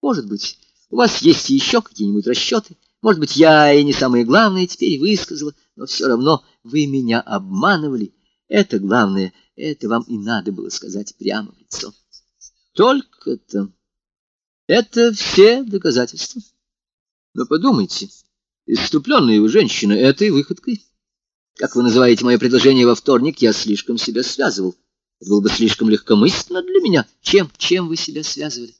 Может быть, у вас есть еще какие-нибудь расчеты? Может быть, я и не самое главное теперь высказала, но все равно вы меня обманывали. Это главное, это вам и надо было сказать прямо в лицо. Только-то. Это все доказательства. Но подумайте, иступленная вы женщина этой выходкой. Как вы называете мое предложение во вторник, я слишком себя связывал. Это было бы слишком легкомысленно для меня. Чем, чем вы себя связывали?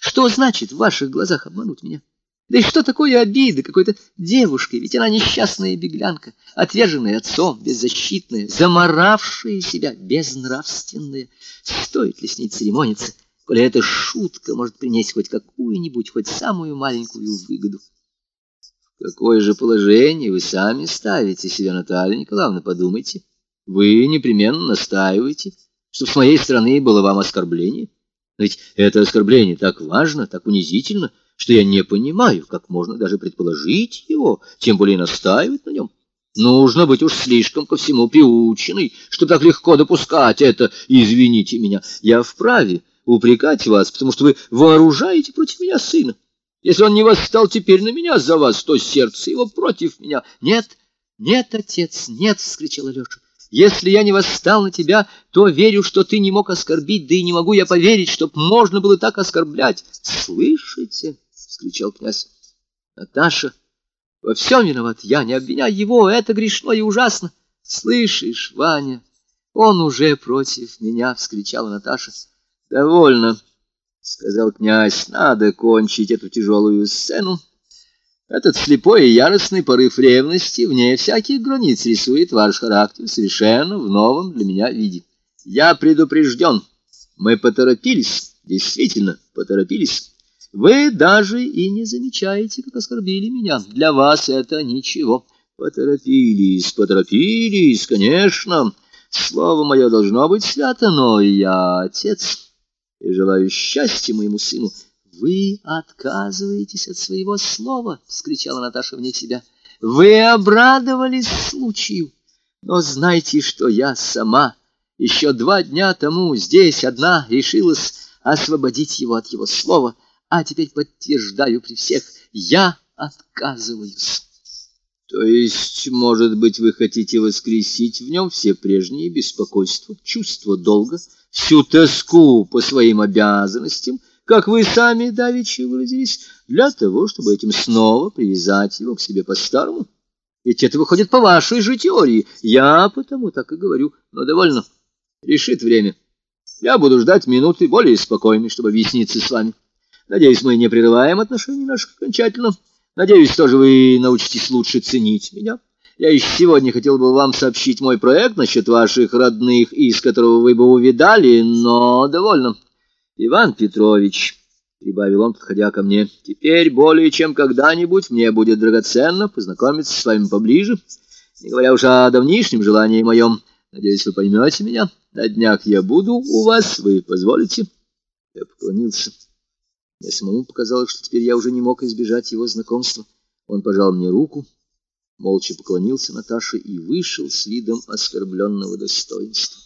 Что значит в ваших глазах обмануть меня? Да и что такое обида какой-то девушкой? Ведь она несчастная беглянка, отверженная отцом, беззащитная, заморавшая себя, безнравственная. Стоит ли с ней церемониться, коли эта шутка может принести хоть какую-нибудь, хоть самую маленькую выгоду? Какое же положение вы сами ставите себя, Наталья Николаевна, подумайте. Вы непременно настаиваете, чтобы с моей стороны было вам оскорбление. Ведь это оскорбление так важно, так унизительно, что я не понимаю, как можно даже предположить его, тем более настаивать на нем. Нужно быть уж слишком ко всему приученной, что так легко допускать это. Извините меня, я вправе упрекать вас, потому что вы вооружаете против меня сына. Если он не восстал теперь на меня за вас, то сердце его против меня. Нет, нет, отец, нет, — вскричал Алеша. Если я не восстал на тебя, то верю, что ты не мог оскорбить, да и не могу я поверить, чтоб можно было так оскорблять. Слышите? — вскричал князь. Наташа, во всем виноват я, не обвиняй его, это грешно и ужасно. Слышишь, Ваня, он уже против меня, — вскричала Наташа. Довольно. — сказал князь, — надо кончить эту тяжелую сцену. Этот слепой и яростный порыв ревности вне всяких границ рисует ваш характер совершенно в новом для меня виде. Я предупрежден. Мы поторопились, действительно поторопились. Вы даже и не замечаете, как оскорбили меня. Для вас это ничего. Поторопились, поторопились, конечно. Слово мое должно быть свято, но я отец и желаю счастья моему сыну. — Вы отказываетесь от своего слова! — вскричала Наташа вне себя. — Вы обрадовались случаю, но знайте, что я сама еще два дня тому здесь одна решилась освободить его от его слова, а теперь подтверждаю при всех, я отказываюсь. То есть, может быть, вы хотите воскресить в нем все прежние беспокойства, чувство долга, всю тоску по своим обязанностям, как вы сами давеча выразились, для того, чтобы этим снова привязать его к себе по-старому? Ведь это выходит по вашей же теории. Я потому так и говорю. Но довольно. Решит время. Я буду ждать минуты более спокойной, чтобы объясниться с вами. Надеюсь, мы не прерываем отношения наших окончательно. Надеюсь, тоже вы научитесь лучше ценить меня. Я еще сегодня хотел бы вам сообщить мой проект насчет ваших родных, из которого вы бы увидали, но довольно. Иван Петрович, — прибавил он, подходя ко мне, — теперь более чем когда-нибудь мне будет драгоценно познакомиться с вами поближе, не говоря уж о давнишнем желании моем. Надеюсь, вы поймете меня. На днях я буду у вас, вы позволите? Я поклонился. Мне самому показалось, что теперь я уже не мог избежать его знакомства. Он пожал мне руку, молча поклонился Наташе и вышел с видом оскорбленного достоинства.